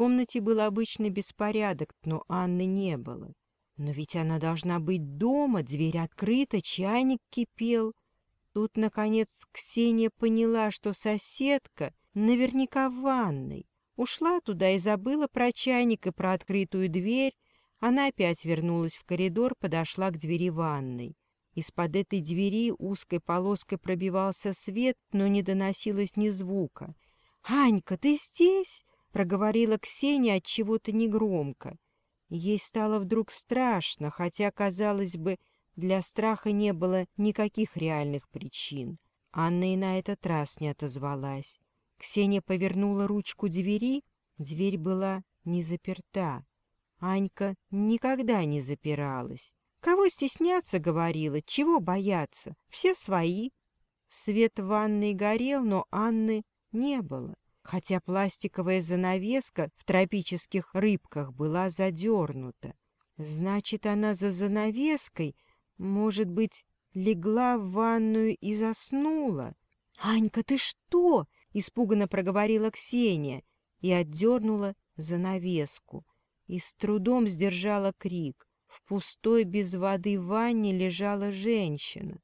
комнате был обычный беспорядок, но Анны не было. Но ведь она должна быть дома, дверь открыта, чайник кипел. Тут, наконец, Ксения поняла, что соседка наверняка в ванной. Ушла туда и забыла про чайник и про открытую дверь. Она опять вернулась в коридор, подошла к двери ванной. Из-под этой двери узкой полоской пробивался свет, но не доносилось ни звука. «Анька, ты здесь?» — проговорила Ксения от чего-то негромко. Ей стало вдруг страшно, хотя, казалось бы, для страха не было никаких реальных причин. Анна и на этот раз не отозвалась. Ксения повернула ручку двери, дверь была не заперта. Анька никогда не запиралась. Кого стесняться, говорила, чего бояться, все свои. Свет в ванной горел, но Анны не было, хотя пластиковая занавеска в тропических рыбках была задернута. Значит, она за занавеской — может быть, легла в ванную и заснула? — Анька, ты что? — испуганно проговорила Ксения и отдернула занавеску. И с трудом сдержала крик. В пустой без воды ванне лежала женщина.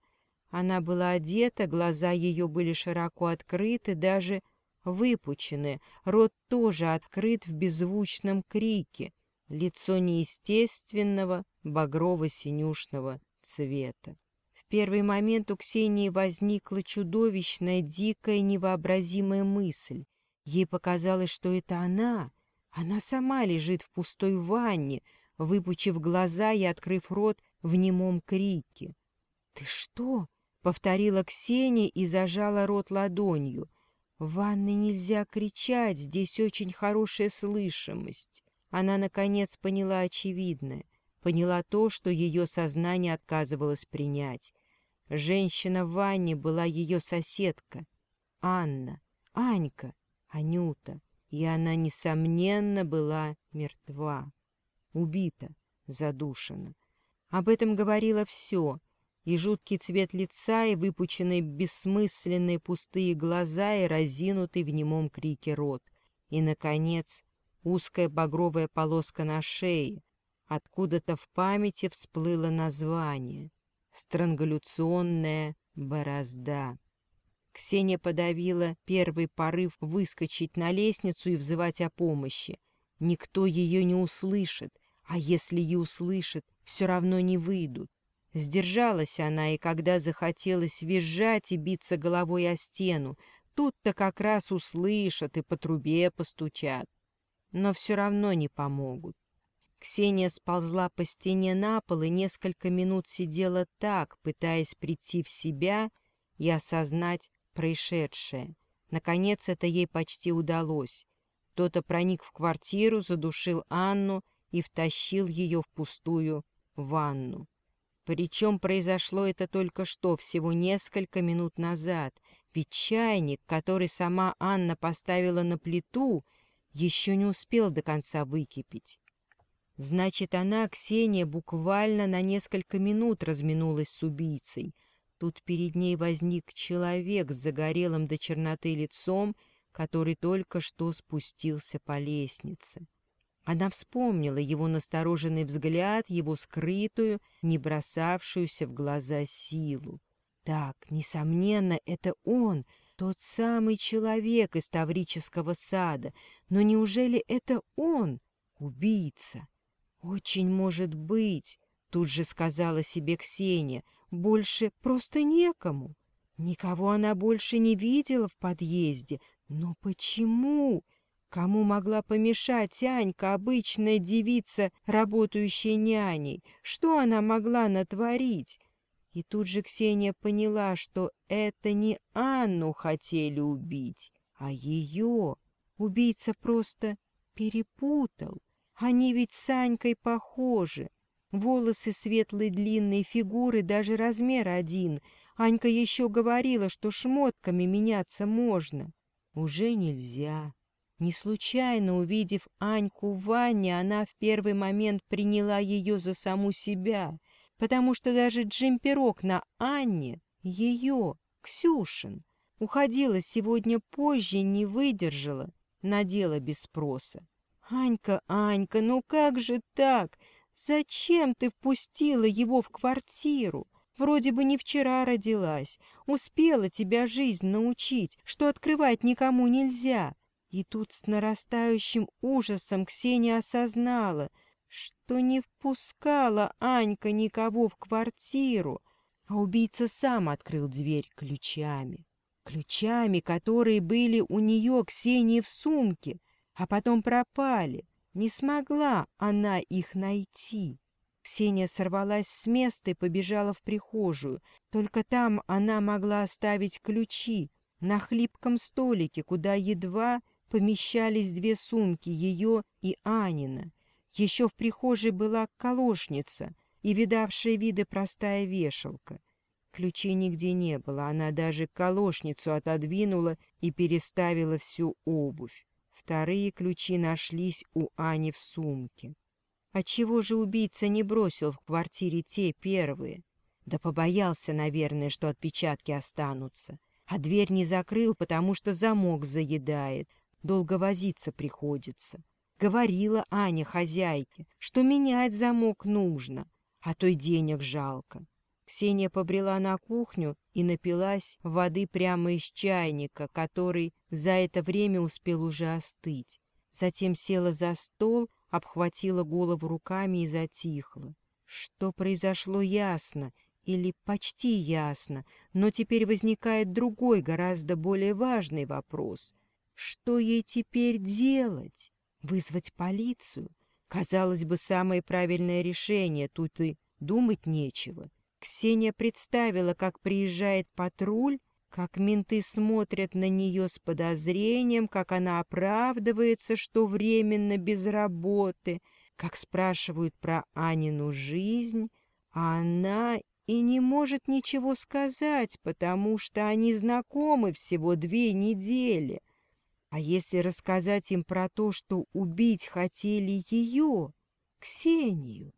Она была одета, глаза ее были широко открыты, даже выпучены, рот тоже открыт в беззвучном крике, лицо неестественного, багрово-синюшного цвета. В первый момент у Ксении возникла чудовищная, дикая, невообразимая мысль. Ей показалось, что это она. Она сама лежит в пустой ванне, выпучив глаза и открыв рот в немом крике. «Ты что?» — повторила Ксения и зажала рот ладонью. «В ванной нельзя кричать, здесь очень хорошая слышимость». Она, наконец, поняла очевидное — поняла то, что ее сознание отказывалось принять. Женщина в ванне была ее соседка. Анна, Анька, Анюта. И она, несомненно, была мертва, убита, задушена. Об этом говорило все. И жуткий цвет лица, и выпученные бессмысленные пустые глаза, и разинутый в немом крике рот. И, наконец, узкая багровая полоска на шее, Откуда-то в памяти всплыло название — «Странголюционная борозда». Ксения подавила первый порыв выскочить на лестницу и взывать о помощи. Никто ее не услышит, а если и услышит, все равно не выйдут. Сдержалась она, и когда захотелось визжать и биться головой о стену, тут-то как раз услышат и по трубе постучат. Но все равно не помогут. Ксения сползла по стене на пол и несколько минут сидела так, пытаясь прийти в себя и осознать происшедшее. Наконец это ей почти удалось. Кто-то проник в квартиру, задушил Анну и втащил ее в пустую ванну. Причем произошло это только что, всего несколько минут назад, ведь чайник, который сама Анна поставила на плиту, еще не успел до конца выкипеть. Значит, она, Ксения, буквально на несколько минут разминулась с убийцей. Тут перед ней возник человек с загорелым до черноты лицом, который только что спустился по лестнице. Она вспомнила его настороженный взгляд, его скрытую, не бросавшуюся в глаза силу. Так, несомненно, это он, тот самый человек из Таврического сада. Но неужели это он, убийца? «Очень может быть», — тут же сказала себе Ксения, — «больше просто некому». Никого она больше не видела в подъезде. Но почему? Кому могла помешать Анька, обычная девица, работающая няней? Что она могла натворить? И тут же Ксения поняла, что это не Анну хотели убить, а ее. Убийца просто перепутал. Они ведь с Анькой похожи. Волосы светлые, длинные, фигуры даже размер один. Анька еще говорила, что шмотками меняться можно. Уже нельзя. Не случайно, увидев Аньку в ванне, она в первый момент приняла ее за саму себя, потому что даже джемперок на Анне — ее, Ксюшин. Уходила сегодня позже, не выдержала, надела без спроса. «Анька, Анька, ну как же так? Зачем ты впустила его в квартиру? Вроде бы не вчера родилась, успела тебя жизнь научить, что открывать никому нельзя». И тут с нарастающим ужасом Ксения осознала, что не впускала Анька никого в квартиру, а убийца сам открыл дверь ключами. Ключами, которые были у нее, Ксении, в сумке, а потом пропали. Не смогла она их найти. Ксения сорвалась с места и побежала в прихожую. Только там она могла оставить ключи на хлипком столике, куда едва помещались две сумки, ее и Анина. Еще в прихожей была колошница и видавшая виды простая вешалка. Ключей нигде не было, она даже колошницу отодвинула и переставила всю обувь. Вторые ключи нашлись у Ани в сумке. А чего же убийца не бросил в квартире те первые? Да побоялся, наверное, что отпечатки останутся. А дверь не закрыл, потому что замок заедает, Долго возиться приходится. Говорила Аня хозяйке, что менять замок нужно, а то и денег жалко. Ксения побрела на кухню и напилась воды прямо из чайника, который за это время успел уже остыть. Затем села за стол, обхватила голову руками и затихла. Что произошло, ясно, или почти ясно, но теперь возникает другой, гораздо более важный вопрос — что ей теперь делать? Вызвать полицию? Казалось бы, самое правильное решение, тут и думать нечего. Ксения представила, как приезжает патруль, как менты смотрят на нее с подозрением, как она оправдывается, что временно без работы, как спрашивают про Анину жизнь, а она и не может ничего сказать, потому что они знакомы всего две недели. А если рассказать им про то, что убить хотели ее, Ксению?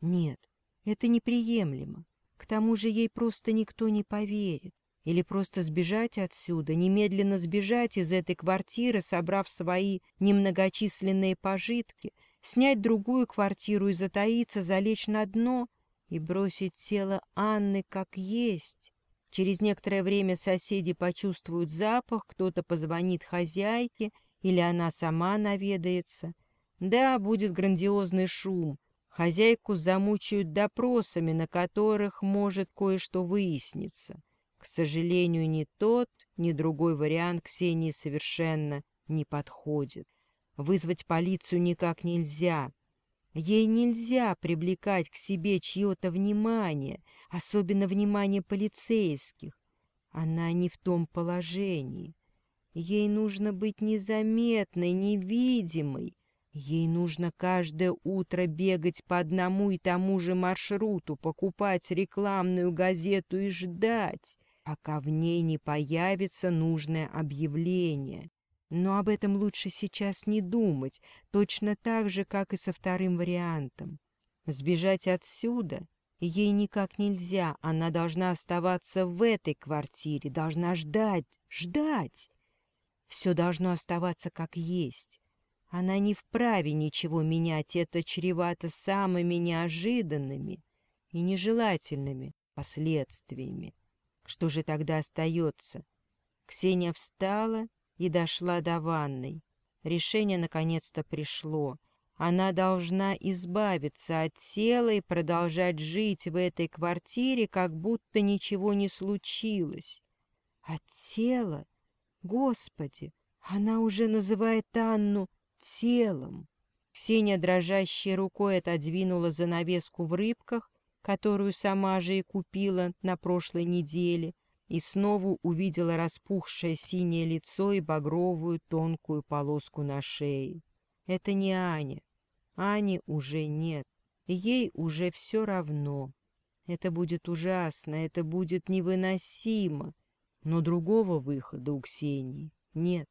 Нет, это неприемлемо. К тому же ей просто никто не поверит. Или просто сбежать отсюда, немедленно сбежать из этой квартиры, собрав свои немногочисленные пожитки, снять другую квартиру и затаиться, залечь на дно и бросить тело Анны как есть. Через некоторое время соседи почувствуют запах, кто-то позвонит хозяйке, или она сама наведается. Да, будет грандиозный шум. Хозяйку замучают допросами, на которых может кое-что выясниться. К сожалению, ни тот, ни другой вариант Ксении совершенно не подходит. Вызвать полицию никак нельзя. Ей нельзя привлекать к себе чье-то внимание, особенно внимание полицейских. Она не в том положении. Ей нужно быть незаметной, невидимой. Ей нужно каждое утро бегать по одному и тому же маршруту, покупать рекламную газету и ждать, пока в ней не появится нужное объявление. Но об этом лучше сейчас не думать, точно так же, как и со вторым вариантом. Сбежать отсюда ей никак нельзя, она должна оставаться в этой квартире, должна ждать, ждать. Все должно оставаться как есть. Она не вправе ничего менять, это чревато самыми неожиданными и нежелательными последствиями. Что же тогда остается? Ксения встала и дошла до ванной. Решение наконец-то пришло. Она должна избавиться от тела и продолжать жить в этой квартире, как будто ничего не случилось. От тела? Господи, она уже называет Анну телом. Ксения дрожащей рукой отодвинула занавеску в рыбках, которую сама же и купила на прошлой неделе, и снова увидела распухшее синее лицо и багровую тонкую полоску на шее. Это не Аня. Ани уже нет. Ей уже все равно. Это будет ужасно, это будет невыносимо. Но другого выхода у Ксении нет.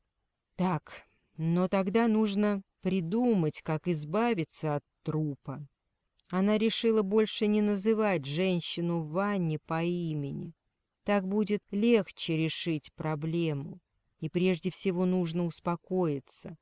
Так, но тогда нужно придумать, как избавиться от трупа. Она решила больше не называть женщину в ванне по имени. Так будет легче решить проблему. И прежде всего нужно успокоиться.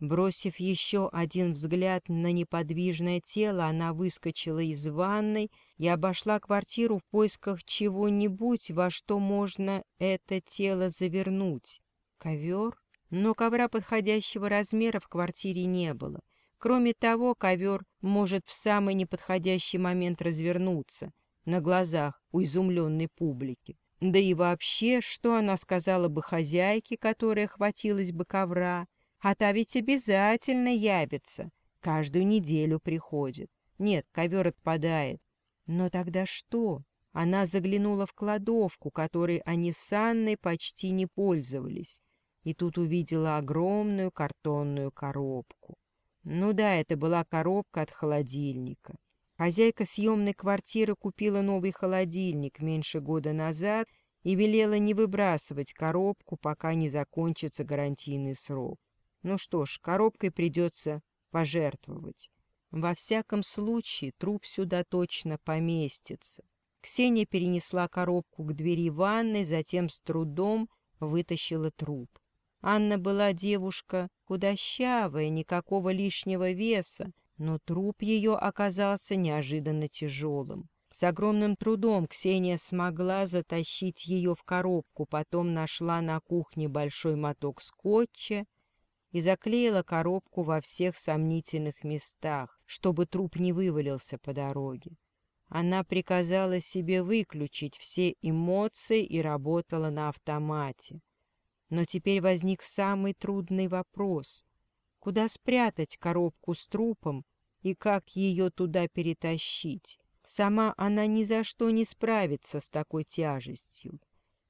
Бросив еще один взгляд на неподвижное тело, она выскочила из ванной и обошла квартиру в поисках чего-нибудь, во что можно это тело завернуть. Ковер? Но ковра подходящего размера в квартире не было. Кроме того, ковер может в самый неподходящий момент развернуться на глазах у изумленной публики. Да и вообще, что она сказала бы хозяйке, которая хватилась бы ковра? А та ведь обязательно явится. Каждую неделю приходит. Нет, ковер отпадает. Но тогда что? Она заглянула в кладовку, которой они с Анной почти не пользовались, и тут увидела огромную картонную коробку. Ну да, это была коробка от холодильника. Хозяйка съемной квартиры купила новый холодильник меньше года назад и велела не выбрасывать коробку, пока не закончится гарантийный срок. Ну что ж, коробкой придется пожертвовать. Во всяком случае, труп сюда точно поместится. Ксения перенесла коробку к двери ванной, затем с трудом вытащила труп. Анна была девушка худощавая, никакого лишнего веса, но труп ее оказался неожиданно тяжелым. С огромным трудом Ксения смогла затащить ее в коробку, потом нашла на кухне большой моток скотча и заклеила коробку во всех сомнительных местах, чтобы труп не вывалился по дороге. Она приказала себе выключить все эмоции и работала на автомате. Но теперь возник самый трудный вопрос. Куда спрятать коробку с трупом и как ее туда перетащить? Сама она ни за что не справится с такой тяжестью.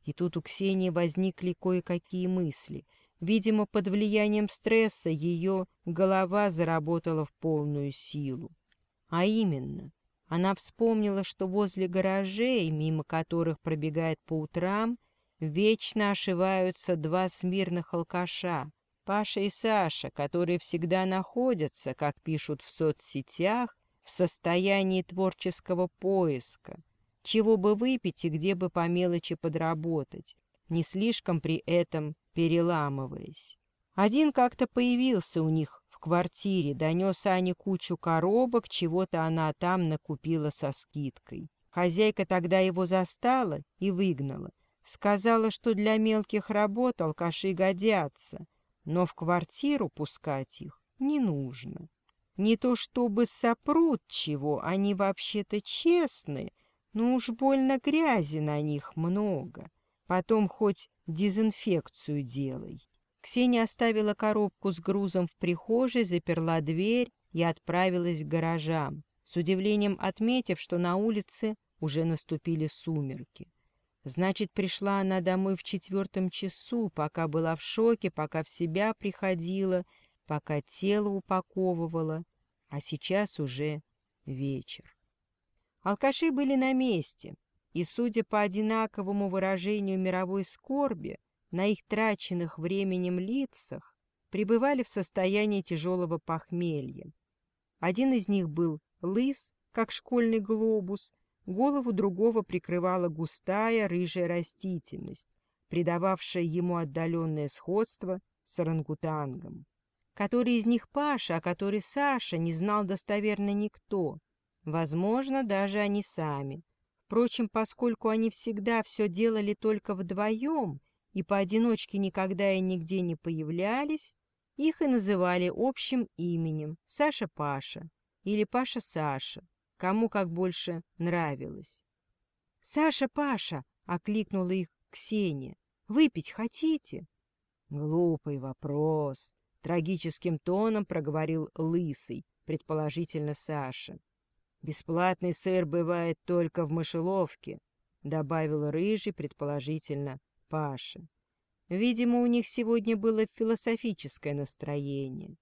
И тут у Ксении возникли кое-какие мысли. Видимо, под влиянием стресса ее голова заработала в полную силу. А именно, она вспомнила, что возле гаражей, мимо которых пробегает по утрам, вечно ошиваются два смирных алкаша, Паша и Саша, которые всегда находятся, как пишут в соцсетях, в состоянии творческого поиска, чего бы выпить и где бы по мелочи подработать, не слишком при этом переламываясь. Один как-то появился у них в квартире, донес Ане кучу коробок, чего-то она там накупила со скидкой. Хозяйка тогда его застала и выгнала. Сказала, что для мелких работ алкаши годятся, но в квартиру пускать их не нужно. Не то чтобы сопрут чего, они вообще-то честные, но уж больно грязи на них много. Потом хоть дезинфекцию делай. Ксения оставила коробку с грузом в прихожей, заперла дверь и отправилась к гаражам, с удивлением отметив, что на улице уже наступили сумерки. Значит, пришла она домой в четвертом часу, пока была в шоке, пока в себя приходила, пока тело упаковывала, а сейчас уже вечер. Алкаши были на месте, и, судя по одинаковому выражению мировой скорби, на их траченных временем лицах пребывали в состоянии тяжелого похмелья. Один из них был лыс, как школьный глобус, голову другого прикрывала густая рыжая растительность, придававшая ему отдаленное сходство с орангутангом. Который из них Паша, а который Саша, не знал достоверно никто. Возможно, даже они сами — Впрочем, поскольку они всегда все делали только вдвоем и поодиночке никогда и нигде не появлялись, их и называли общим именем Саша-Паша или Паша-Саша, кому как больше нравилось. «Саша-Паша!» — окликнула их Ксения. «Выпить хотите?» «Глупый вопрос!» — трагическим тоном проговорил Лысый, предположительно Саша. «Бесплатный сыр бывает только в мышеловке», — добавил Рыжий, предположительно, Паша. Видимо, у них сегодня было философическое настроение.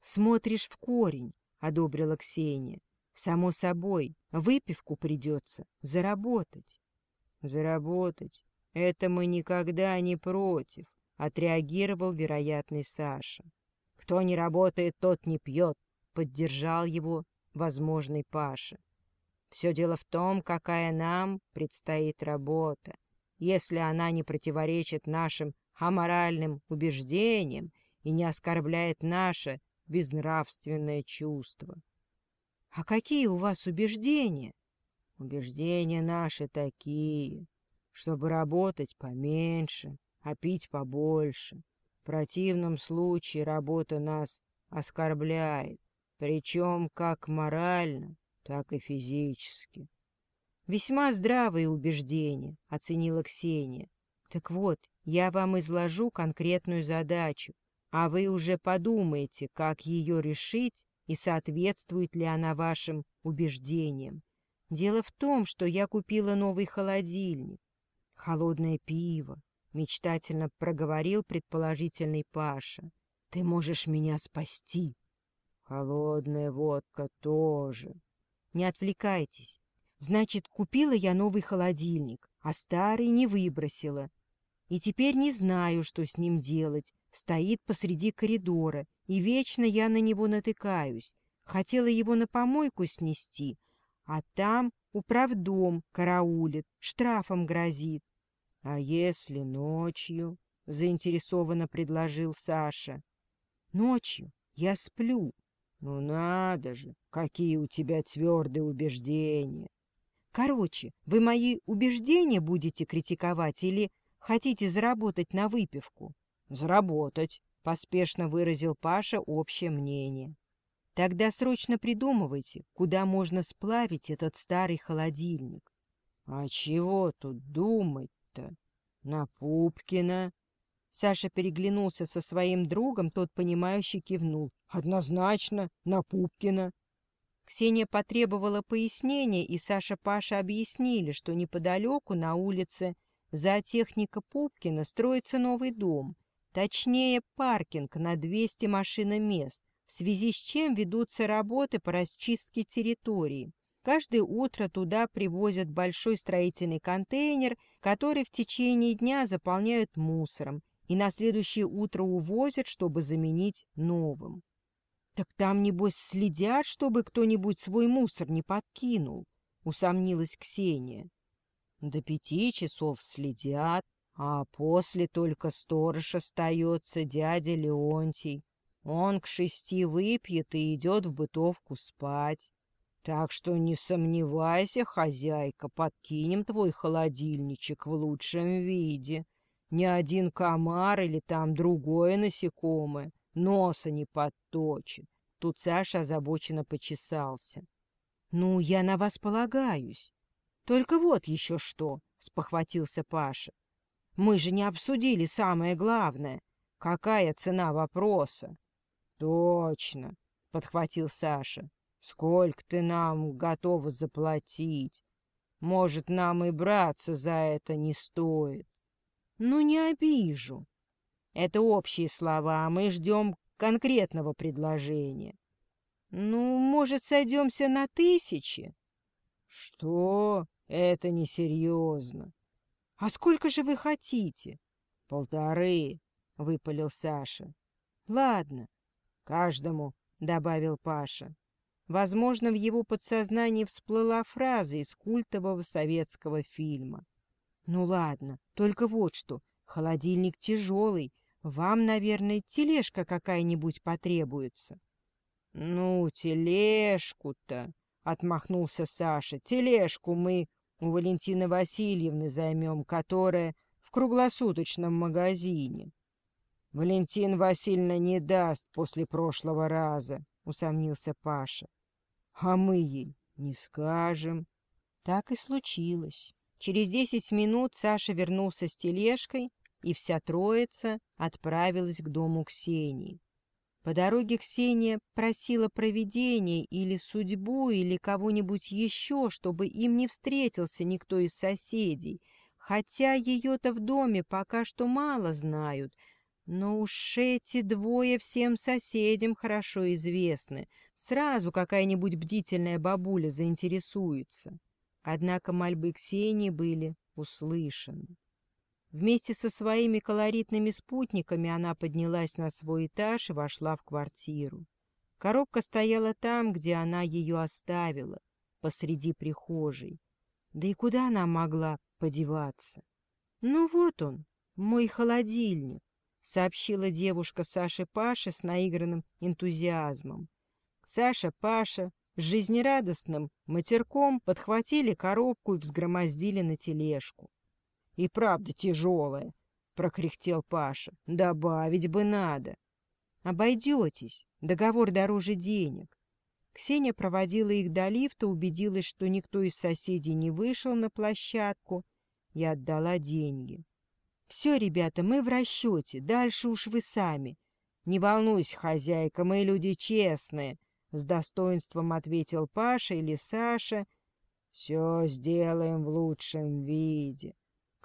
«Смотришь в корень», — одобрила Ксения. «Само собой, выпивку придется заработать». «Заработать? Это мы никогда не против», — отреагировал вероятный Саша. «Кто не работает, тот не пьет», — поддержал его возможный Паша. Все дело в том, какая нам предстоит работа. Если она не противоречит нашим аморальным убеждениям и не оскорбляет наше безнравственное чувство. А какие у вас убеждения? Убеждения наши такие, чтобы работать поменьше, а пить побольше. В противном случае работа нас оскорбляет, причем как морально, так и физически. Весьма здравые убеждения, оценила Ксения. Так вот, я вам изложу конкретную задачу, а вы уже подумаете, как ее решить и соответствует ли она вашим убеждениям. Дело в том, что я купила новый холодильник. Холодное пиво, мечтательно проговорил предположительный Паша. Ты можешь меня спасти. Холодная водка тоже. Не отвлекайтесь. Значит, купила я новый холодильник, а старый не выбросила. И теперь не знаю, что с ним делать. Стоит посреди коридора, и вечно я на него натыкаюсь. Хотела его на помойку снести, а там управдом караулит, штрафом грозит. — А если ночью? — заинтересованно предложил Саша. — Ночью я сплю. — Ну надо же, какие у тебя твердые убеждения. Короче, вы мои убеждения будете критиковать или хотите заработать на выпивку? — Заработать, — поспешно выразил Паша общее мнение. — Тогда срочно придумывайте, куда можно сплавить этот старый холодильник. — А чего тут думать-то? На Пупкина? Саша переглянулся со своим другом, тот, понимающе кивнул. — Однозначно, на Пупкина. Ксения потребовала пояснения, и Саша Паша объяснили, что неподалеку на улице зоотехника Пупкина строится новый дом, точнее паркинг на 200 машиномест, в связи с чем ведутся работы по расчистке территории. Каждое утро туда привозят большой строительный контейнер, который в течение дня заполняют мусором, и на следующее утро увозят, чтобы заменить новым. Так там, небось, следят, чтобы кто-нибудь свой мусор не подкинул, — усомнилась Ксения. До пяти часов следят, а после только сторож остается, дядя Леонтий. Он к шести выпьет и идет в бытовку спать. Так что не сомневайся, хозяйка, подкинем твой холодильничек в лучшем виде. Ни один комар или там другое насекомое носа не подточит. Тут Саша озабоченно почесался. — Ну, я на вас полагаюсь. Только вот еще что, — спохватился Паша. — Мы же не обсудили самое главное. Какая цена вопроса? — Точно, — подхватил Саша. — Сколько ты нам готова заплатить? Может, нам и браться за это не стоит. — Ну, не обижу. Это общие слова, а мы ждем конкретного предложения. Ну, может, сойдемся на тысячи? Что? Это несерьезно. А сколько же вы хотите? Полторы, выпалил Саша. Ладно, каждому, добавил Паша. Возможно, в его подсознании всплыла фраза из культового советского фильма. Ну ладно, только вот что, холодильник тяжелый, вам, наверное, тележка какая-нибудь потребуется. — Ну, тележку-то, — отмахнулся Саша. — Тележку мы у Валентины Васильевны займем, которая в круглосуточном магазине. — Валентина Васильевна не даст после прошлого раза, — усомнился Паша. — А мы ей не скажем. Так и случилось. Через десять минут Саша вернулся с тележкой, и вся троица отправилась к дому Ксении. По дороге Ксения просила провидение или судьбу, или кого-нибудь еще, чтобы им не встретился никто из соседей, хотя ее-то в доме пока что мало знают, но уж эти двое всем соседям хорошо известны, сразу какая-нибудь бдительная бабуля заинтересуется. Однако мольбы Ксении были услышаны. Вместе со своими колоритными спутниками она поднялась на свой этаж и вошла в квартиру. Коробка стояла там, где она ее оставила, посреди прихожей. Да и куда она могла подеваться? Ну вот он, мой холодильник. сообщила девушка Саше Паше с наигранным энтузиазмом. Саша, Паша с жизнерадостным матерком подхватили коробку и взгромоздили на тележку. — И правда тяжелая, — прокряхтел Паша. — Добавить бы надо. — Обойдетесь. Договор дороже денег. Ксения проводила их до лифта, убедилась, что никто из соседей не вышел на площадку, и отдала деньги. — Все, ребята, мы в расчете, дальше уж вы сами. — Не волнуйся, хозяйка, мы люди честные, — с достоинством ответил Паша или Саша. — Все сделаем в лучшем виде.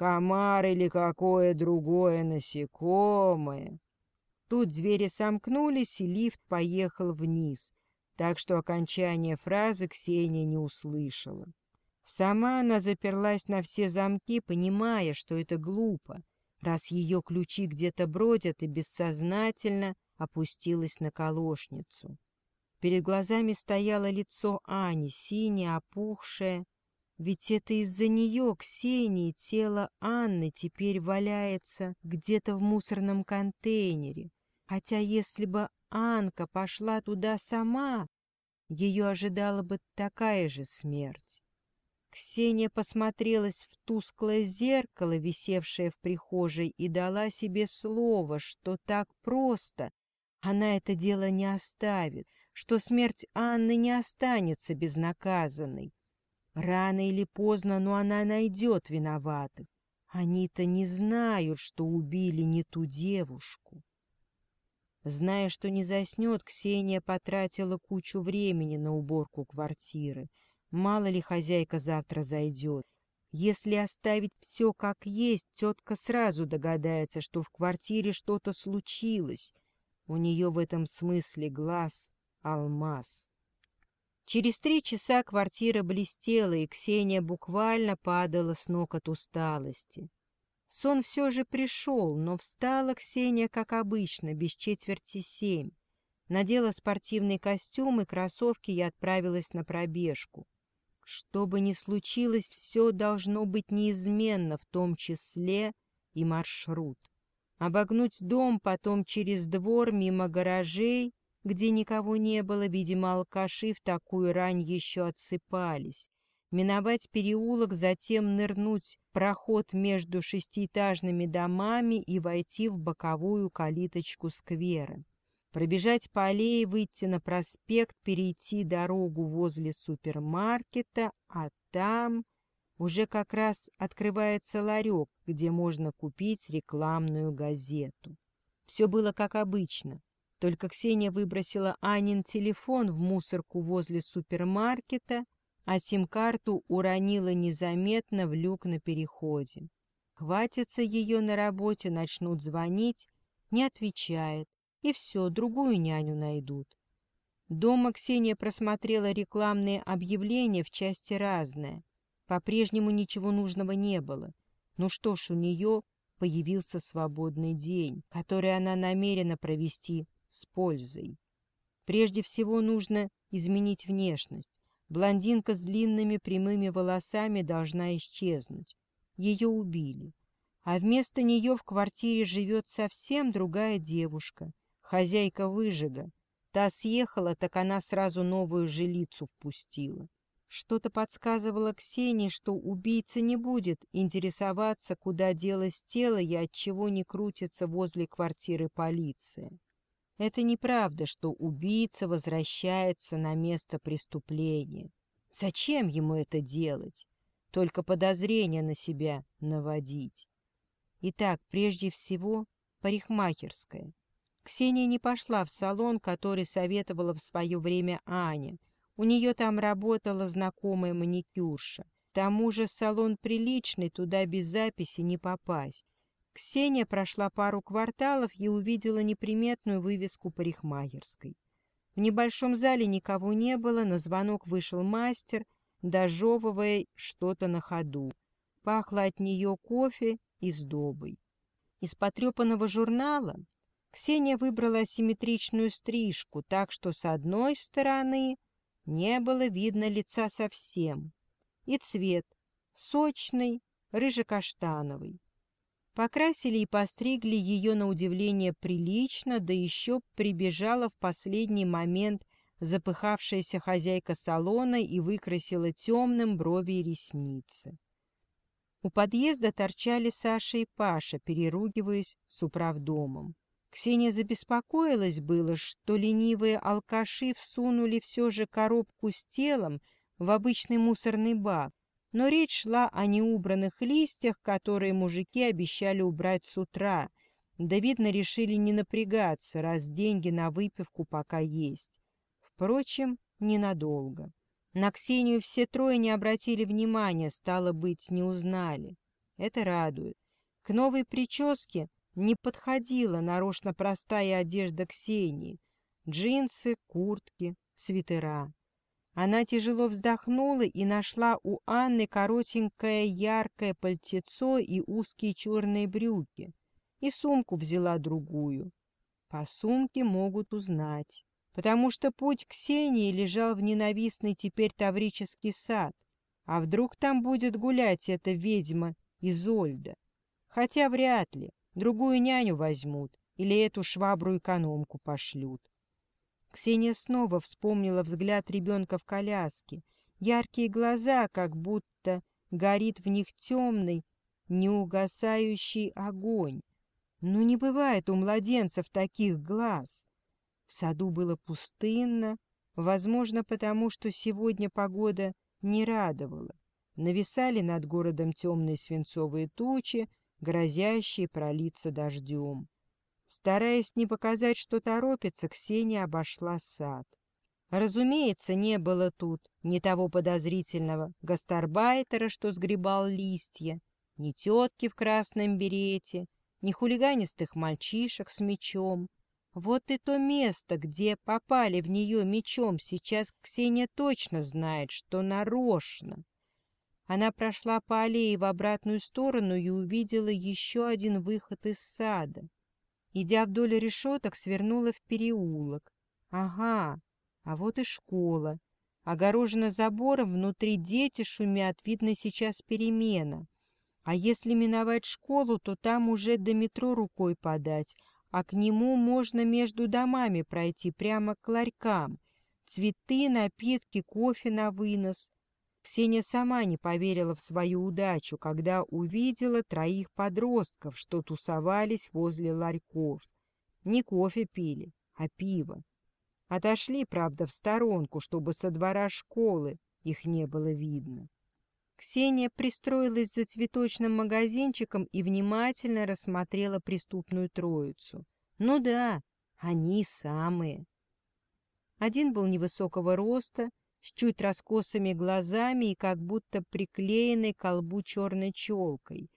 Комар или какое другое насекомое. Тут звери сомкнулись, и лифт поехал вниз, так что окончание фразы Ксения не услышала. Сама она заперлась на все замки, понимая, что это глупо, раз ее ключи где-то бродят, и бессознательно опустилась на колошницу. Перед глазами стояло лицо Ани, синее, опухшее. Ведь это из-за нее, Ксении, тело Анны теперь валяется где-то в мусорном контейнере. Хотя если бы Анка пошла туда сама, ее ожидала бы такая же смерть. Ксения посмотрелась в тусклое зеркало, висевшее в прихожей, и дала себе слово, что так просто она это дело не оставит, что смерть Анны не останется безнаказанной. Рано или поздно, но она найдет виноватых. Они-то не знают, что убили не ту девушку. Зная, что не заснет, Ксения потратила кучу времени на уборку квартиры. Мало ли хозяйка завтра зайдет. Если оставить все как есть, тетка сразу догадается, что в квартире что-то случилось. У нее в этом смысле глаз — алмаз. Через три часа квартира блестела, и Ксения буквально падала с ног от усталости. Сон все же пришел, но встала Ксения, как обычно, без четверти семь. Надела спортивный костюм и кроссовки и отправилась на пробежку. Что бы ни случилось, все должно быть неизменно, в том числе и маршрут. Обогнуть дом, потом через двор, мимо гаражей, где никого не было, видимо, алкаши в такую рань еще отсыпались миновать переулок, затем нырнуть в проход между шестиэтажными домами и войти в боковую калиточку сквера. Пробежать по аллее, выйти на проспект, перейти дорогу возле супермаркета, а там уже как раз открывается ларек, где можно купить рекламную газету. Все было как обычно, только Ксения выбросила Анин телефон в мусорку возле супермаркета — а сим-карту уронила незаметно в люк на переходе. Хватится ее на работе, начнут звонить, не отвечает, и все, другую няню найдут. Дома Ксения просмотрела рекламные объявления в части разные. По-прежнему ничего нужного не было. Ну что ж, у нее появился свободный день, который она намерена провести с пользой. Прежде всего нужно изменить внешность. Блондинка с длинными прямыми волосами должна исчезнуть. Ее убили. А вместо нее в квартире живет совсем другая девушка, хозяйка выжига. Та съехала, так она сразу новую жилицу впустила. Что-то подсказывало Ксении, что убийца не будет интересоваться, куда делось тело и от чего не крутится возле квартиры полиция. Это неправда, что убийца возвращается на место преступления. Зачем ему это делать? Только подозрения на себя наводить. Итак, прежде всего, парикмахерская. Ксения не пошла в салон, который советовала в свое время Аня. У нее там работала знакомая маникюрша. К тому же салон приличный, туда без записи не попасть. Ксения прошла пару кварталов и увидела неприметную вывеску парикмахерской. В небольшом зале никого не было, на звонок вышел мастер, дожевывая что-то на ходу. Пахло от нее кофе и сдобой. Из потрепанного журнала Ксения выбрала асимметричную стрижку, так что с одной стороны не было видно лица совсем, и цвет сочный, рыжекаштановый. Покрасили и постригли ее на удивление прилично, да еще прибежала в последний момент запыхавшаяся хозяйка салона и выкрасила темным брови и ресницы. У подъезда торчали Саша и Паша, переругиваясь с управдомом. Ксения забеспокоилась было, что ленивые алкаши всунули все же коробку с телом в обычный мусорный бак, но речь шла о неубранных листьях, которые мужики обещали убрать с утра, да, видно, решили не напрягаться, раз деньги на выпивку пока есть. Впрочем, ненадолго. На Ксению все трое не обратили внимания, стало быть, не узнали. Это радует. К новой прическе не подходила нарочно простая одежда Ксении. Джинсы, куртки, свитера. Она тяжело вздохнула и нашла у Анны коротенькое яркое пальтецо и узкие черные брюки. И сумку взяла другую. По сумке могут узнать. Потому что путь Ксении лежал в ненавистный теперь Таврический сад. А вдруг там будет гулять эта ведьма Изольда? Хотя вряд ли. Другую няню возьмут или эту швабру-экономку пошлют. Ксения снова вспомнила взгляд ребенка в коляске. Яркие глаза, как будто горит в них темный, неугасающий огонь. Ну, не бывает у младенцев таких глаз. В саду было пустынно, возможно, потому что сегодня погода не радовала. Нависали над городом темные свинцовые тучи, грозящие пролиться дождем. Стараясь не показать, что торопится, Ксения обошла сад. Разумеется, не было тут ни того подозрительного гастарбайтера, что сгребал листья, ни тетки в красном берете, ни хулиганистых мальчишек с мечом. Вот и то место, где попали в нее мечом, сейчас Ксения точно знает, что нарочно. Она прошла по аллее в обратную сторону и увидела еще один выход из сада. Идя вдоль решеток, свернула в переулок. Ага, а вот и школа. Огорожена забором, внутри дети шумят, видно сейчас перемена. А если миновать школу, то там уже до метро рукой подать, а к нему можно между домами пройти прямо к ларькам. Цветы, напитки, кофе на вынос. Ксения сама не поверила в свою удачу, когда увидела троих подростков, что тусовались возле ларьков. Не кофе пили, а пиво. Отошли, правда, в сторонку, чтобы со двора школы их не было видно. Ксения пристроилась за цветочным магазинчиком и внимательно рассмотрела преступную троицу. Ну да, они самые. Один был невысокого роста, с чуть раскосыми глазами и как будто приклеенной к колбу черной челкой.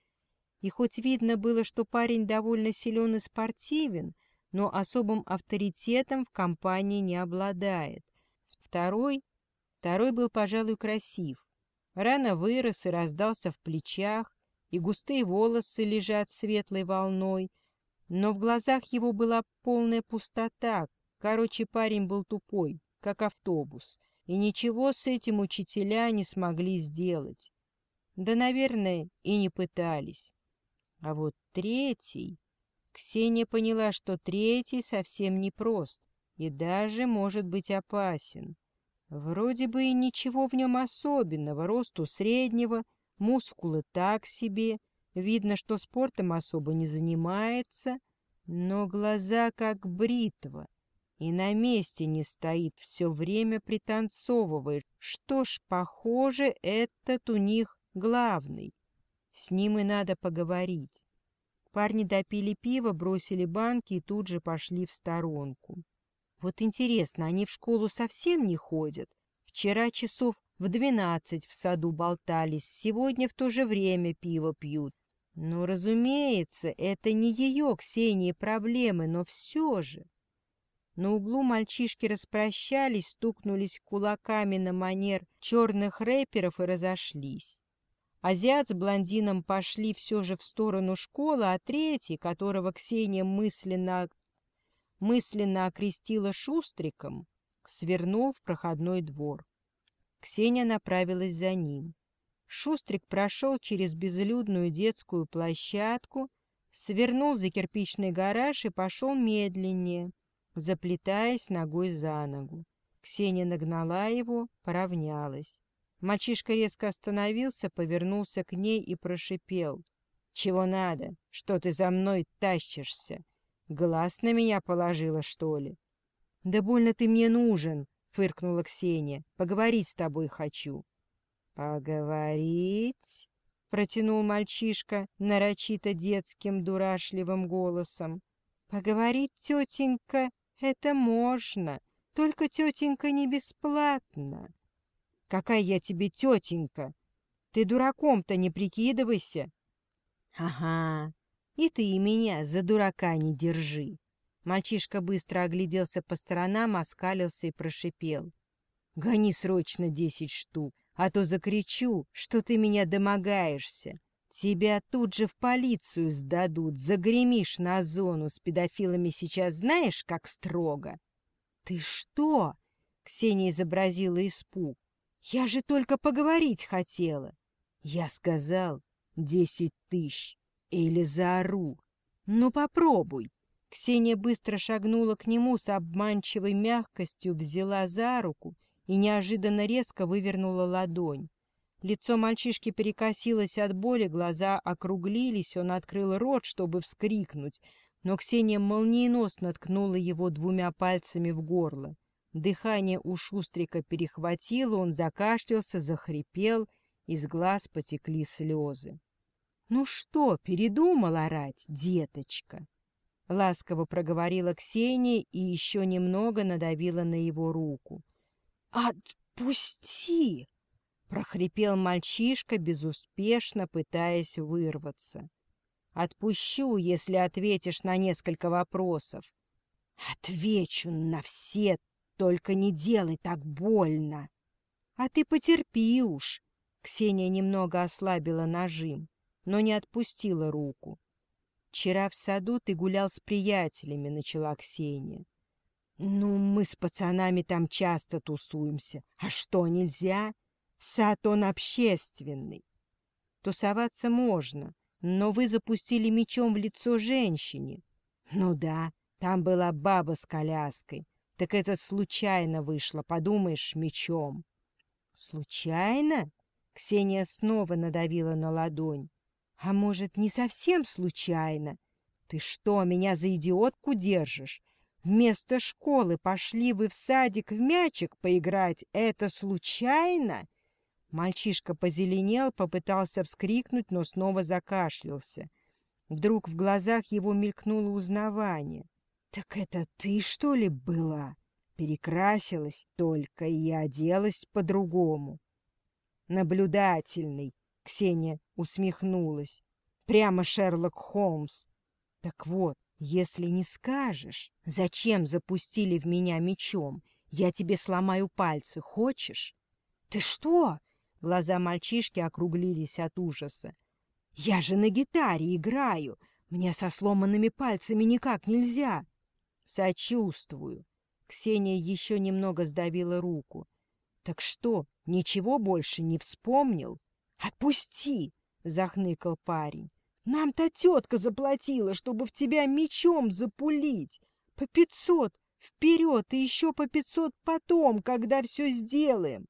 И хоть видно было, что парень довольно силен и спортивен, но особым авторитетом в компании не обладает. Второй, второй был, пожалуй, красив. Рано вырос и раздался в плечах, и густые волосы лежат светлой волной, но в глазах его была полная пустота. Короче, парень был тупой, как автобус — и ничего с этим учителя не смогли сделать. Да, наверное, и не пытались. А вот третий... Ксения поняла, что третий совсем непрост и даже может быть опасен. Вроде бы и ничего в нем особенного, росту среднего, мускулы так себе, видно, что спортом особо не занимается, но глаза как бритва, и на месте не стоит, все время пританцовывает. Что ж, похоже, этот у них главный. С ним и надо поговорить. Парни допили пиво, бросили банки и тут же пошли в сторонку. Вот интересно, они в школу совсем не ходят? Вчера часов в двенадцать в саду болтались, сегодня в то же время пиво пьют. Ну, разумеется, это не ее, Ксении, проблемы, но все же... На углу мальчишки распрощались, стукнулись кулаками на манер черных рэперов и разошлись. Азиат с блондином пошли все же в сторону школы, а третий, которого Ксения мысленно, мысленно окрестила Шустриком, свернул в проходной двор. Ксения направилась за ним. Шустрик прошел через безлюдную детскую площадку, свернул за кирпичный гараж и пошел медленнее, заплетаясь ногой за ногу. Ксения нагнала его, поравнялась. Мальчишка резко остановился, повернулся к ней и прошипел. «Чего надо? Что ты за мной тащишься? Глаз на меня положила, что ли?» «Да больно ты мне нужен!» — фыркнула Ксения. «Поговорить с тобой хочу». «Поговорить?» — протянул мальчишка нарочито детским дурашливым голосом. «Поговорить, тетенька, это можно, только, тетенька, не бесплатно». «Какая я тебе тетенька? Ты дураком-то не прикидывайся». «Ага, и ты меня за дурака не держи». Мальчишка быстро огляделся по сторонам, оскалился и прошипел. «Гони срочно десять штук, а то закричу, что ты меня домогаешься. Тебя тут же в полицию сдадут, загремишь на зону с педофилами сейчас знаешь, как строго. Ты что? Ксения изобразила испуг. Я же только поговорить хотела. Я сказал десять тысяч или заору. Ну попробуй. Ксения быстро шагнула к нему с обманчивой мягкостью, взяла за руку и неожиданно резко вывернула ладонь. Лицо мальчишки перекосилось от боли, глаза округлились, он открыл рот, чтобы вскрикнуть, но Ксения молниеносно ткнула его двумя пальцами в горло. Дыхание у Шустрика перехватило, он закашлялся, захрипел, из глаз потекли слезы. — Ну что, передумал орать, деточка? Ласково проговорила Ксения и еще немного надавила на его руку. «Отпусти!» — прохрипел мальчишка, безуспешно пытаясь вырваться. «Отпущу, если ответишь на несколько вопросов». «Отвечу на все, только не делай так больно». «А ты потерпи уж!» Ксения немного ослабила нажим, но не отпустила руку. «Вчера в саду ты гулял с приятелями», — начала Ксения. «Ну, мы с пацанами там часто тусуемся. А что, нельзя? Сад он общественный». «Тусоваться можно, но вы запустили мечом в лицо женщине». «Ну да, там была баба с коляской. Так это случайно вышло, подумаешь, мечом». «Случайно?» Ксения снова надавила на ладонь. «А может, не совсем случайно? Ты что, меня за идиотку держишь? Вместо школы пошли вы в садик в мячик поиграть. Это случайно?» Мальчишка позеленел, попытался вскрикнуть, но снова закашлялся. Вдруг в глазах его мелькнуло узнавание. «Так это ты, что ли, была?» Перекрасилась только и оделась по-другому. «Наблюдательный», — Ксения усмехнулась. «Прямо Шерлок Холмс. Так вот, если не скажешь, зачем запустили в меня мечом, я тебе сломаю пальцы, хочешь? Ты что? Глаза мальчишки округлились от ужаса. Я же на гитаре играю. Мне со сломанными пальцами никак нельзя. Сочувствую. Ксения еще немного сдавила руку. Так что, ничего больше не вспомнил? Отпусти! Захныкал парень. Нам-то тетка заплатила, чтобы в тебя мечом запулить. По пятьсот вперед и еще по пятьсот потом, когда все сделаем.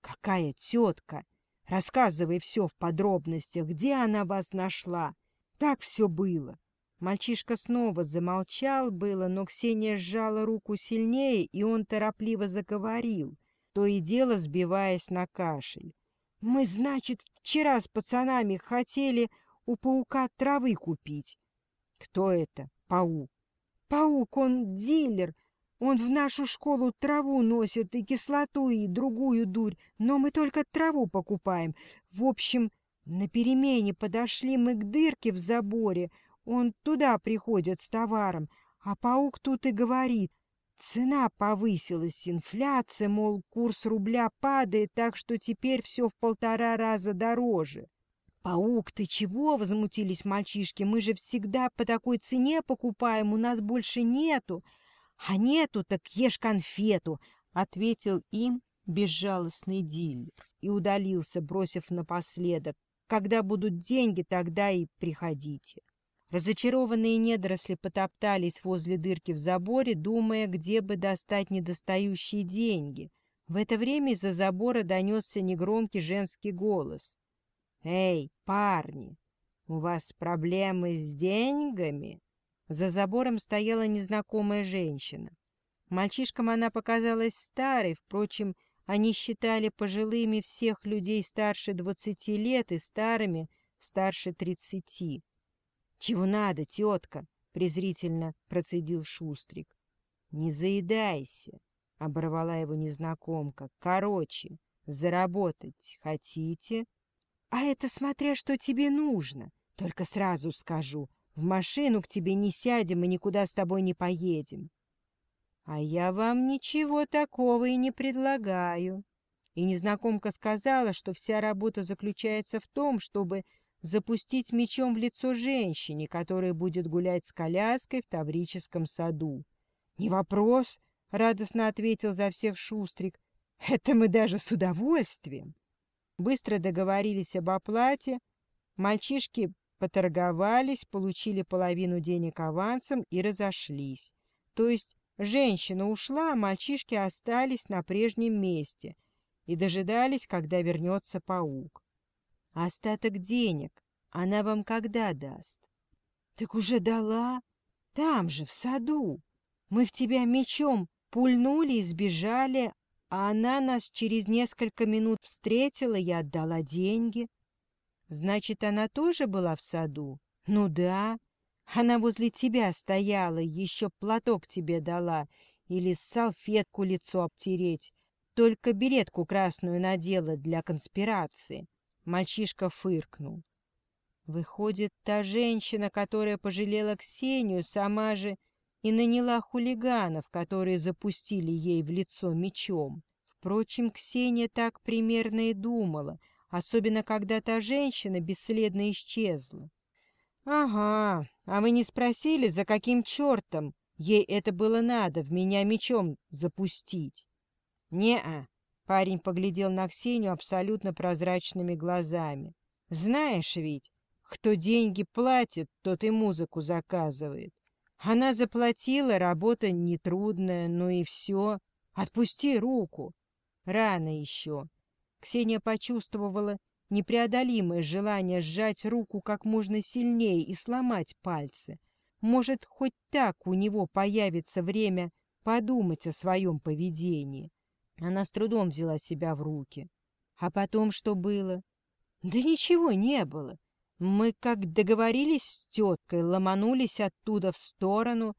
Какая тетка? Рассказывай все в подробностях, где она вас нашла. Так все было. Мальчишка снова замолчал было, но Ксения сжала руку сильнее, и он торопливо заговорил, то и дело сбиваясь на кашель. Мы, значит, вчера с пацанами хотели у паука травы купить. Кто это, паук? Паук, он дилер. Он в нашу школу траву носит, и кислоту, и другую дурь, но мы только траву покупаем. В общем, на перемене подошли мы к дырке в заборе, он туда приходит с товаром, а паук тут и говорит, цена повысилась, инфляция, мол, курс рубля падает, так что теперь все в полтора раза дороже. «Паук, ты чего?» — возмутились мальчишки. «Мы же всегда по такой цене покупаем, у нас больше нету». «А нету, так ешь конфету», — ответил им безжалостный дилер и удалился, бросив напоследок. «Когда будут деньги, тогда и приходите». Разочарованные недоросли потоптались возле дырки в заборе, думая, где бы достать недостающие деньги. В это время из-за забора донесся негромкий женский голос. «Эй, парни, у вас проблемы с деньгами?» За забором стояла незнакомая женщина. Мальчишкам она показалась старой, впрочем, они считали пожилыми всех людей старше двадцати лет и старыми старше тридцати. «Чего надо, тетка?» — презрительно процедил Шустрик. «Не заедайся», — оборвала его незнакомка. «Короче, заработать хотите?» «А это смотря, что тебе нужно. Только сразу скажу, в машину к тебе не сядем и никуда с тобой не поедем». «А я вам ничего такого и не предлагаю». И незнакомка сказала, что вся работа заключается в том, чтобы запустить мечом в лицо женщине, которая будет гулять с коляской в Таврическом саду. — Не вопрос, — радостно ответил за всех Шустрик. — Это мы даже с удовольствием. Быстро договорились об оплате. Мальчишки поторговались, получили половину денег авансом и разошлись. То есть женщина ушла, а мальчишки остались на прежнем месте и дожидались, когда вернется паук. Остаток денег она вам когда даст? Так уже дала. Там же, в саду. Мы в тебя мечом пульнули и сбежали, а она нас через несколько минут встретила и отдала деньги. Значит, она тоже была в саду? Ну да. Она возле тебя стояла, еще платок тебе дала или салфетку лицо обтереть. Только беретку красную надела для конспирации. Мальчишка фыркнул. Выходит, та женщина, которая пожалела Ксению, сама же и наняла хулиганов, которые запустили ей в лицо мечом. Впрочем, Ксения так примерно и думала, особенно когда та женщина бесследно исчезла. — Ага, а вы не спросили, за каким чертом ей это было надо, в меня мечом запустить? — Не-а, Парень поглядел на Ксению абсолютно прозрачными глазами. «Знаешь ведь, кто деньги платит, тот и музыку заказывает. Она заплатила, работа нетрудная, ну и все. Отпусти руку. Рано еще». Ксения почувствовала непреодолимое желание сжать руку как можно сильнее и сломать пальцы. Может, хоть так у него появится время подумать о своем поведении. Она с трудом взяла себя в руки. А потом что было? Да ничего не было. Мы, как договорились с теткой, ломанулись оттуда в сторону,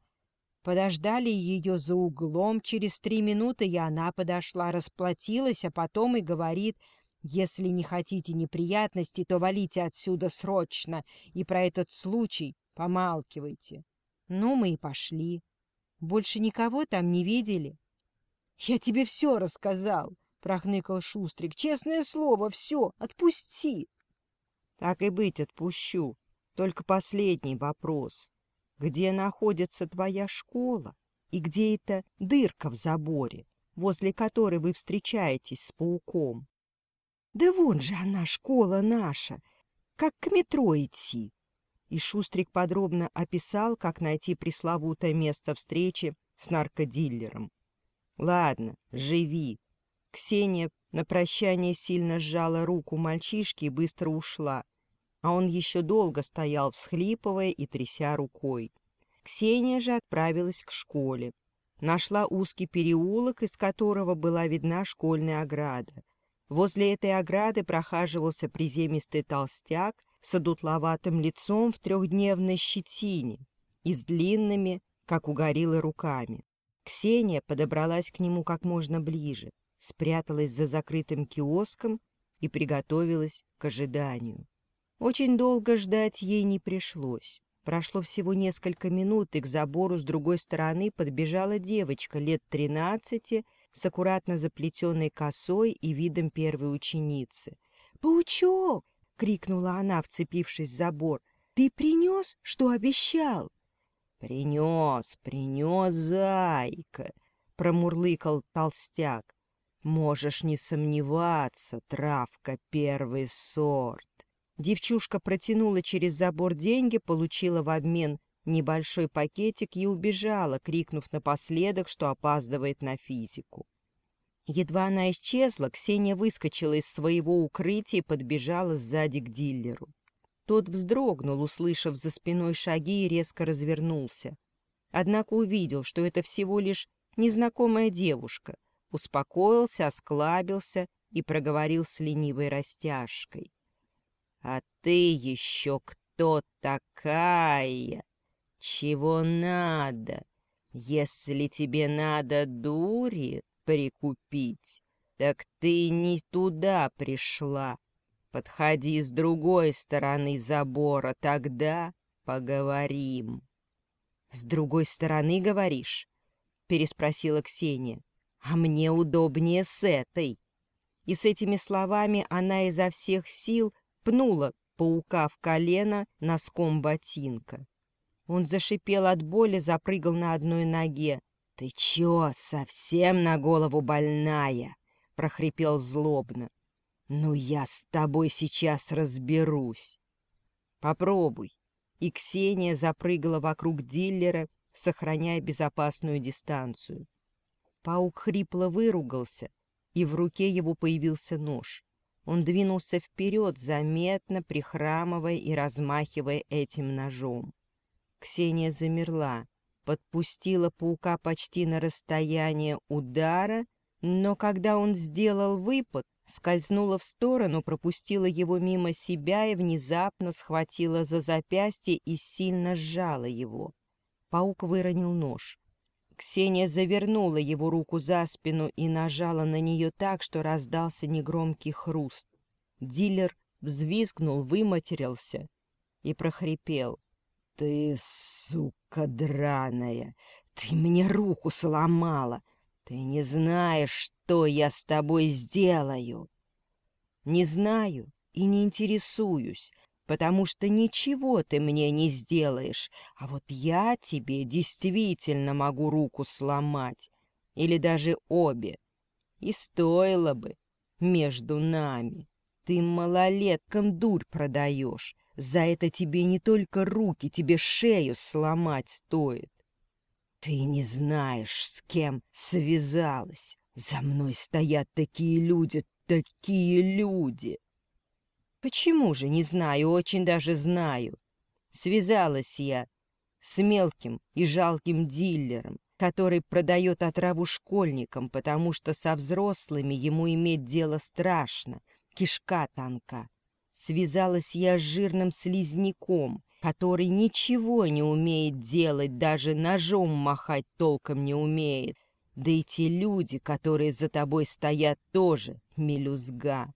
подождали ее за углом. Через три минуты и она подошла, расплатилась, а потом и говорит, если не хотите неприятностей, то валите отсюда срочно, и про этот случай помалкивайте. Ну, мы и пошли. Больше никого там не видели. «Я тебе все рассказал!» — прохныкал Шустрик. «Честное слово, все! Отпусти!» «Так и быть, отпущу. Только последний вопрос. Где находится твоя школа? И где эта дырка в заборе, возле которой вы встречаетесь с пауком?» «Да вон же она, школа наша! Как к метро идти!» И Шустрик подробно описал, как найти пресловутое место встречи с наркодиллером. Ладно, живи. Ксения на прощание сильно сжала руку мальчишки и быстро ушла. А он еще долго стоял, всхлипывая и тряся рукой. Ксения же отправилась к школе. Нашла узкий переулок, из которого была видна школьная ограда. Возле этой ограды прохаживался приземистый толстяк с одутловатым лицом в трехдневной щетине и с длинными, как у гориллы, руками. Ксения подобралась к нему как можно ближе, спряталась за закрытым киоском и приготовилась к ожиданию. Очень долго ждать ей не пришлось. Прошло всего несколько минут, и к забору с другой стороны подбежала девочка лет тринадцати с аккуратно заплетенной косой и видом первой ученицы. «Паучок!» — крикнула она, вцепившись в забор. «Ты принес, что обещал?» «Принес, принес, зайка!» — промурлыкал толстяк. «Можешь не сомневаться, травка первый сорт. Девчушка протянула через забор деньги, получила в обмен небольшой пакетик и убежала, крикнув напоследок, что опаздывает на физику. Едва она исчезла, Ксения выскочила из своего укрытия и подбежала сзади к диллеру. Тот вздрогнул, услышав за спиной шаги, и резко развернулся. Однако увидел, что это всего лишь незнакомая девушка, успокоился, осклабился и проговорил с ленивой растяжкой. — А ты еще кто такая? Чего надо? Если тебе надо дури прикупить, так ты не туда пришла. Подходи с другой стороны забора, тогда поговорим. — С другой стороны, говоришь? — переспросила Ксения. — А мне удобнее с этой. И с этими словами она изо всех сил пнула паука в колено носком ботинка. Он зашипел от боли, запрыгал на одной ноге. — Ты чё, совсем на голову больная? — прохрипел злобно. — Ну, я с тобой сейчас разберусь. — Попробуй. И Ксения запрыгала вокруг диллера, сохраняя безопасную дистанцию. Паук хрипло выругался, и в руке его появился нож. Он двинулся вперед, заметно прихрамывая и размахивая этим ножом. Ксения замерла, подпустила паука почти на расстояние удара, но когда он сделал выпад, скользнула в сторону, пропустила его мимо себя и внезапно схватила за запястье и сильно сжала его. Паук выронил нож. Ксения завернула его руку за спину и нажала на нее так, что раздался негромкий хруст. Дилер взвизгнул, выматерился и прохрипел. — Ты, сука драная, ты мне руку сломала! Ты не знаешь, что я с тобой сделаю! — Не знаю и не интересуюсь, потому что ничего ты мне не сделаешь, а вот я тебе действительно могу руку сломать, или даже обе. И стоило бы между нами. Ты малолеткам дурь продаешь, за это тебе не только руки, тебе шею сломать стоит. Ты не знаешь, с кем связалась. За мной стоят такие люди, такие люди. Почему же не знаю, очень даже знаю. Связалась я с мелким и жалким дилером, который продает отраву школьникам, потому что со взрослыми ему иметь дело страшно, кишка тонка. Связалась я с жирным слизняком, который ничего не умеет делать, даже ножом махать толком не умеет. Да и те люди, которые за тобой стоят, тоже мелюзга.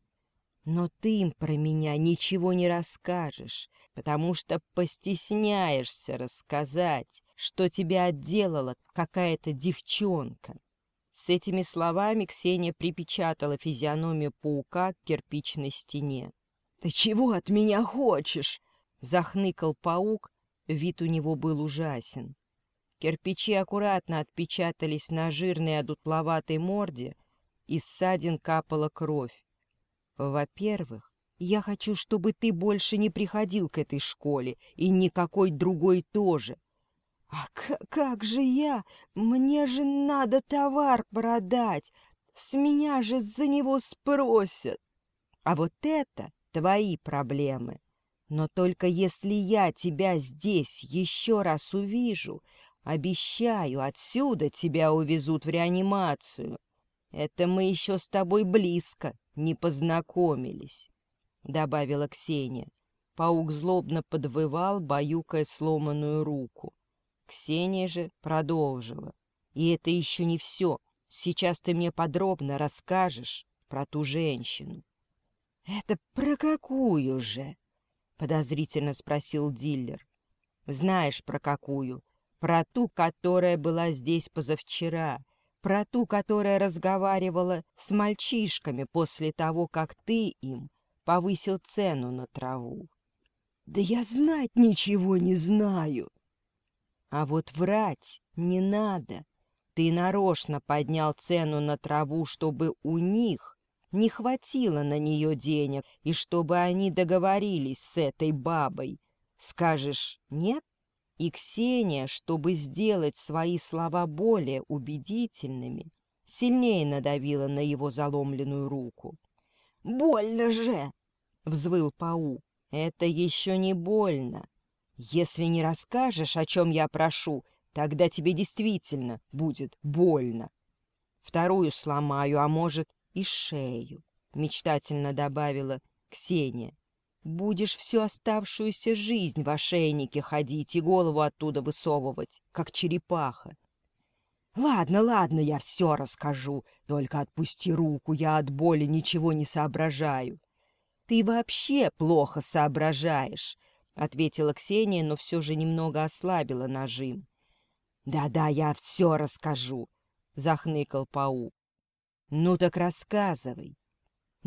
Но ты им про меня ничего не расскажешь, потому что постесняешься рассказать, что тебя отделала какая-то девчонка. С этими словами Ксения припечатала физиономию паука к кирпичной стене. — Ты чего от меня хочешь? — захныкал паук, вид у него был ужасен. Кирпичи аккуратно отпечатались на жирной одутловатой морде, и ссадин капала кровь. Во-первых, я хочу, чтобы ты больше не приходил к этой школе, и никакой другой тоже. А как же я? Мне же надо товар продать. С меня же за него спросят. А вот это твои проблемы. Но только если я тебя здесь еще раз увижу, обещаю, отсюда тебя увезут в реанимацию. Это мы еще с тобой близко не познакомились, — добавила Ксения. Паук злобно подвывал, баюкая сломанную руку. Ксения же продолжила. И это еще не все. Сейчас ты мне подробно расскажешь про ту женщину. — Это про какую же? — подозрительно спросил дилер. — Знаешь, про какую? Про ту, которая была здесь позавчера, про ту, которая разговаривала с мальчишками после того, как ты им повысил цену на траву. Да я знать ничего не знаю. А вот врать не надо. Ты нарочно поднял цену на траву, чтобы у них не хватило на нее денег, и чтобы они договорились с этой бабой. Скажешь «нет»? И Ксения, чтобы сделать свои слова более убедительными, сильнее надавила на его заломленную руку. «Больно же!» — взвыл паук. «Это еще не больно. Если не расскажешь, о чем я прошу, тогда тебе действительно будет больно. Вторую сломаю, а может, и шею», — мечтательно добавила Ксения. Будешь всю оставшуюся жизнь в ошейнике ходить и голову оттуда высовывать, как черепаха. Ладно, ладно, я все расскажу, только отпусти руку, я от боли ничего не соображаю. Ты вообще плохо соображаешь, — ответила Ксения, но все же немного ослабила нажим. Да-да, я все расскажу, — захныкал паук. Ну так рассказывай.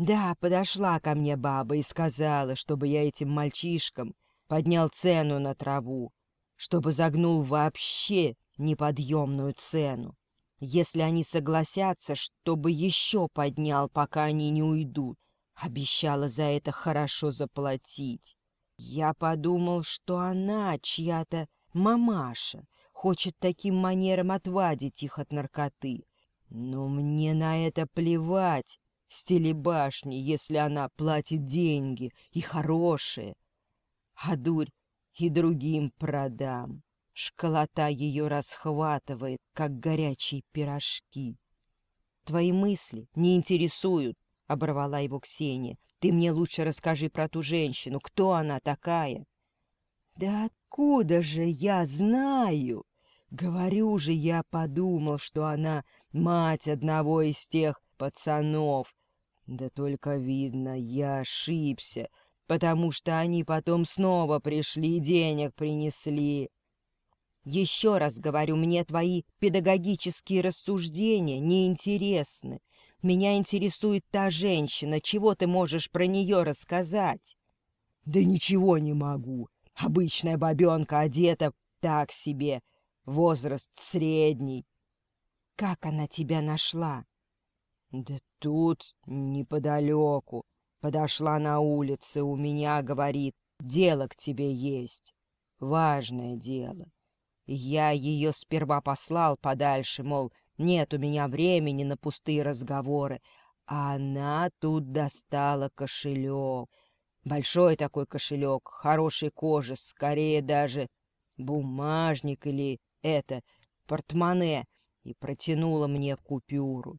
Да, подошла ко мне баба и сказала, чтобы я этим мальчишкам поднял цену на траву, чтобы загнул вообще неподъемную цену. Если они согласятся, чтобы еще поднял, пока они не уйдут. Обещала за это хорошо заплатить. Я подумал, что она чья-то мамаша, хочет таким манером отвадить их от наркоты. Но мне на это плевать с телебашни, если она платит деньги и хорошие. А дурь и другим продам. Школота ее расхватывает, как горячие пирожки. Твои мысли не интересуют, — оборвала его Ксения. Ты мне лучше расскажи про ту женщину. Кто она такая? Да откуда же я знаю? Говорю же, я подумал, что она мать одного из тех пацанов, да только видно, я ошибся, потому что они потом снова пришли и денег принесли. Еще раз говорю, мне твои педагогические рассуждения неинтересны. Меня интересует та женщина, чего ты можешь про нее рассказать? Да ничего не могу. Обычная бабенка одета так себе, возраст средний. Как она тебя нашла? Да тут, неподалеку. Подошла на улице, у меня, говорит, дело к тебе есть. Важное дело. Я ее сперва послал подальше, мол, нет у меня времени на пустые разговоры. А она тут достала кошелек. Большой такой кошелек, хорошей кожи, скорее даже бумажник или это, портмоне, и протянула мне купюру.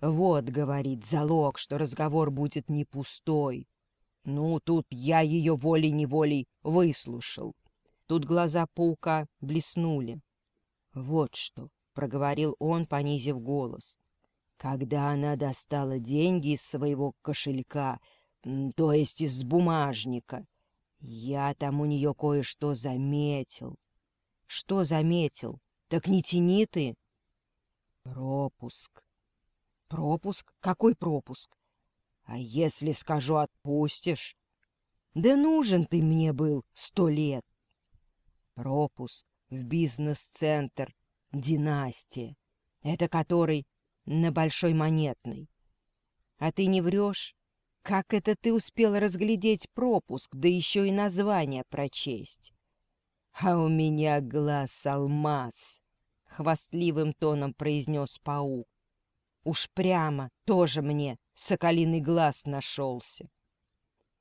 Вот, говорит, залог, что разговор будет не пустой. Ну, тут я ее волей-неволей выслушал. Тут глаза паука блеснули. Вот что, — проговорил он, понизив голос. Когда она достала деньги из своего кошелька, то есть из бумажника, я там у нее кое-что заметил. Что заметил? Так не тяни ты. Пропуск. Пропуск? Какой пропуск? А если скажу отпустишь? Да нужен ты мне был сто лет. Пропуск в бизнес-центр «Династия». Это который на Большой Монетной. А ты не врешь? Как это ты успел разглядеть пропуск, да еще и название прочесть? А у меня глаз алмаз, — хвастливым тоном произнес паук. Уж прямо тоже мне соколиный глаз нашелся.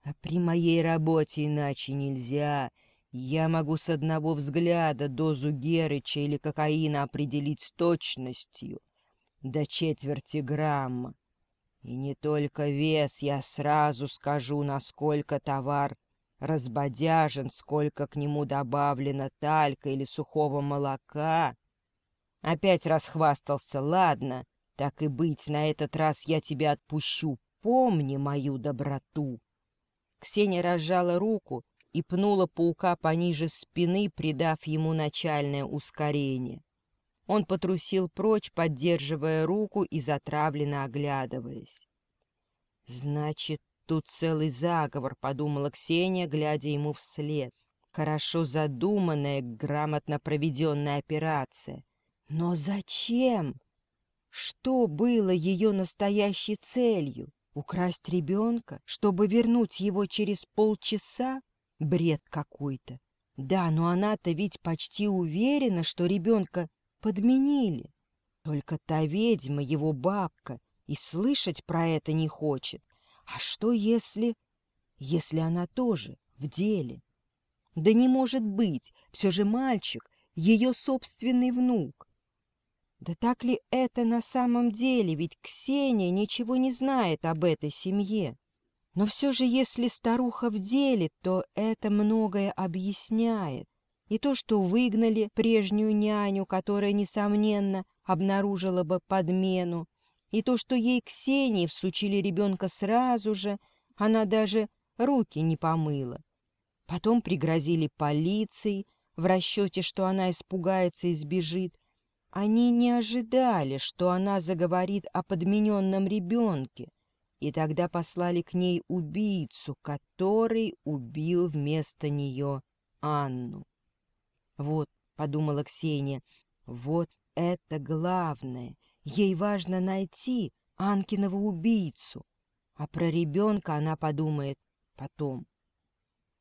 А при моей работе иначе нельзя. Я могу с одного взгляда дозу Герыча или кокаина определить с точностью до четверти грамма. И не только вес, я сразу скажу, насколько товар разбодяжен, сколько к нему добавлено талька или сухого молока. Опять расхвастался, ладно, так и быть, на этот раз я тебя отпущу. Помни мою доброту. Ксения разжала руку и пнула паука пониже спины, придав ему начальное ускорение. Он потрусил прочь, поддерживая руку и затравленно оглядываясь. «Значит, тут целый заговор», — подумала Ксения, глядя ему вслед. «Хорошо задуманная, грамотно проведенная операция. Но зачем?» Что было ее настоящей целью? Украсть ребенка, чтобы вернуть его через полчаса? Бред какой-то. Да, но она-то ведь почти уверена, что ребенка подменили. Только та ведьма, его бабка, и слышать про это не хочет. А что если... Если она тоже в деле? Да не может быть, все же мальчик, ее собственный внук. Да так ли это на самом деле, ведь Ксения ничего не знает об этой семье. Но все же, если старуха в деле, то это многое объясняет. И то, что выгнали прежнюю няню, которая, несомненно, обнаружила бы подмену, и то, что ей Ксении всучили ребенка сразу же, она даже руки не помыла. Потом пригрозили полицией, в расчете, что она испугается и сбежит. Они не ожидали, что она заговорит о подмененном ребенке, и тогда послали к ней убийцу, который убил вместо нее Анну. «Вот», — подумала Ксения, — «вот это главное. Ей важно найти Анкиного убийцу, а про ребенка она подумает потом»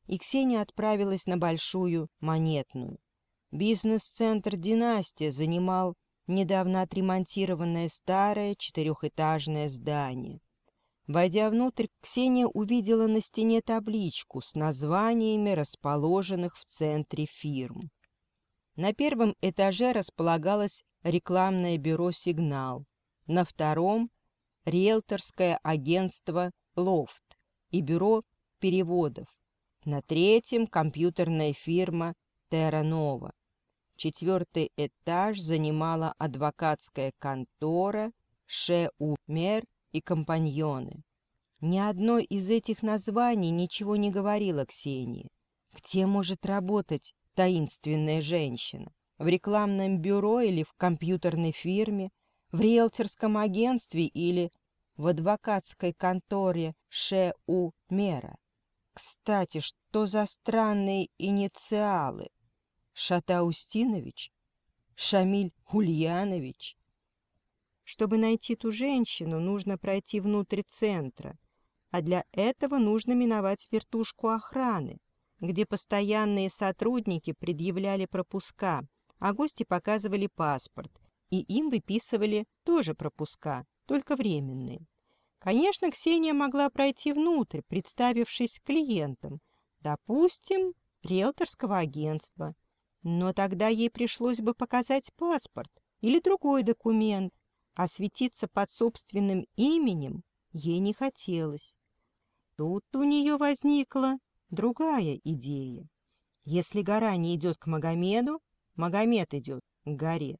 и Ксения отправилась на Большую Монетную. Бизнес-центр «Династия» занимал недавно отремонтированное старое четырехэтажное здание. Войдя внутрь, Ксения увидела на стене табличку с названиями расположенных в центре фирм. На первом этаже располагалось рекламное бюро «Сигнал», на втором — риэлторское агентство «Лофт» и бюро переводов, на третьем компьютерная фирма Терранова. Четвертый этаж занимала адвокатская контора Ше-У-Мер и компаньоны. Ни одно из этих названий ничего не говорило Ксении. Где может работать таинственная женщина? В рекламном бюро или в компьютерной фирме? В риэлторском агентстве или в адвокатской конторе Ше-У-Мера? Кстати, что за странные инициалы? Шатаустинович? Шамиль Ульянович? Чтобы найти ту женщину, нужно пройти внутрь центра, а для этого нужно миновать вертушку охраны, где постоянные сотрудники предъявляли пропуска, а гости показывали паспорт, и им выписывали тоже пропуска, только временные. Конечно, Ксения могла пройти внутрь, представившись клиентом, допустим, риэлторского агентства. Но тогда ей пришлось бы показать паспорт или другой документ, а светиться под собственным именем ей не хотелось. Тут у нее возникла другая идея. Если гора не идет к Магомеду, Магомед идет к горе.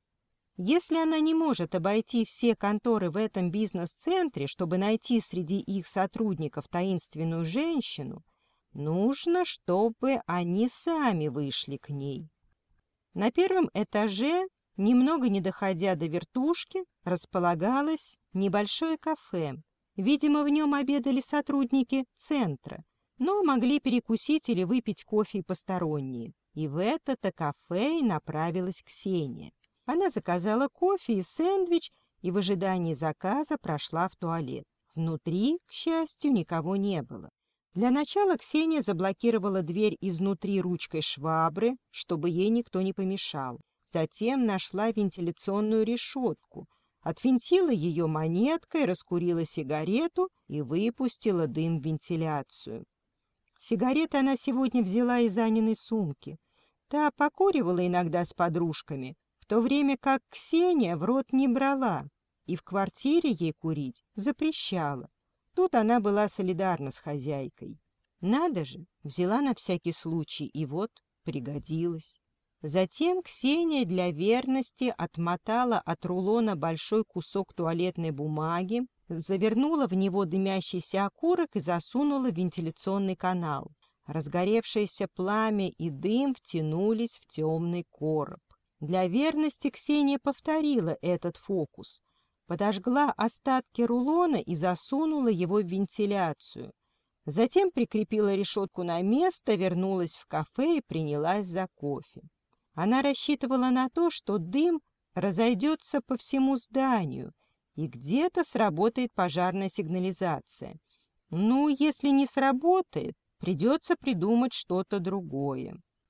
Если она не может обойти все конторы в этом бизнес-центре, чтобы найти среди их сотрудников таинственную женщину, нужно, чтобы они сами вышли к ней. На первом этаже, немного не доходя до вертушки, располагалось небольшое кафе. Видимо, в нем обедали сотрудники центра, но могли перекусить или выпить кофе посторонние. И в это-то кафе и направилась Ксения. Она заказала кофе и сэндвич и в ожидании заказа прошла в туалет. Внутри, к счастью, никого не было. Для начала Ксения заблокировала дверь изнутри ручкой швабры, чтобы ей никто не помешал. Затем нашла вентиляционную решетку, отвинтила ее монеткой, раскурила сигарету и выпустила дым в вентиляцию. Сигареты она сегодня взяла из Аниной сумки. Та покуривала иногда с подружками, то время как Ксения в рот не брала и в квартире ей курить запрещала. Тут она была солидарна с хозяйкой. Надо же, взяла на всякий случай, и вот пригодилась. Затем Ксения для верности отмотала от рулона большой кусок туалетной бумаги, завернула в него дымящийся окурок и засунула в вентиляционный канал. Разгоревшееся пламя и дым втянулись в темный короб. Для верности Ксения повторила этот фокус, подожгла остатки рулона и засунула его в вентиляцию. Затем прикрепила решетку на место, вернулась в кафе и принялась за кофе. Она рассчитывала на то, что дым разойдется по всему зданию, и где-то сработает пожарная сигнализация. Ну, если не сработает, придется придумать что-то другое.